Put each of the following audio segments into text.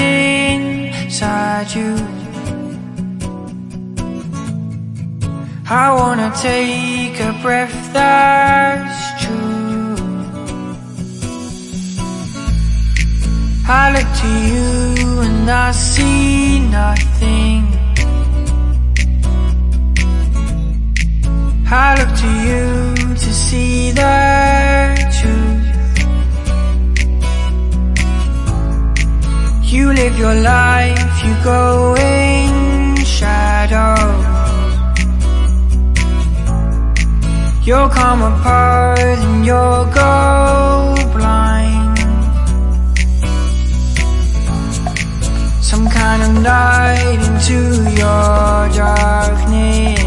inside you. I wanna take a breath that's true. I look to you and I see nothing. your life you go in shadows You'll come apart and you'll go blind. Some kind of light into your darkness.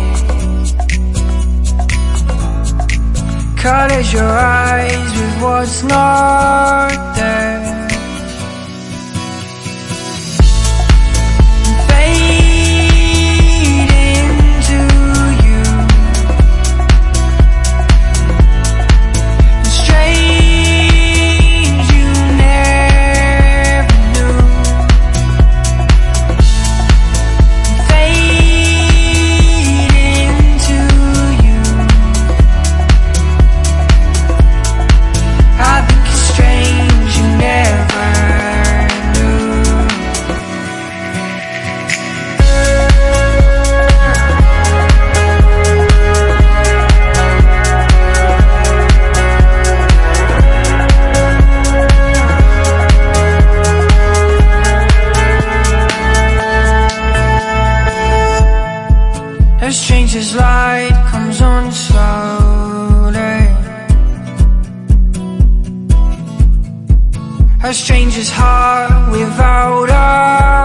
Colors your eyes with what's not there. stranger's heart without us